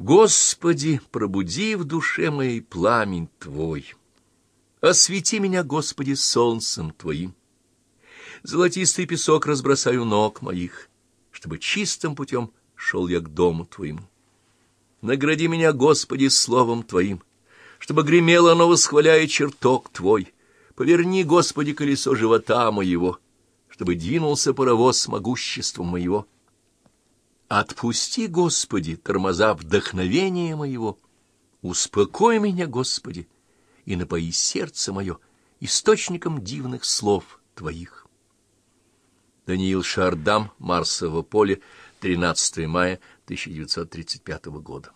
Господи, пробуди в душе моей пламень Твой. Освети меня, Господи, солнцем Твоим. Золотистый песок разбросаю ног моих, чтобы чистым путем шел я к дому Твоему. Награди меня, Господи, словом Твоим, чтобы гремело оно, восхваляя чертог Твой. Поверни, Господи, колесо живота моего, чтобы двинулся паровоз с могуществом моего. Отпусти, Господи, тормоза вдохновения моего. Успокой меня, Господи, и напои сердце мое источником дивных слов Твоих. Даниил Шардам, Марсово поле, 13 мая 1935 года.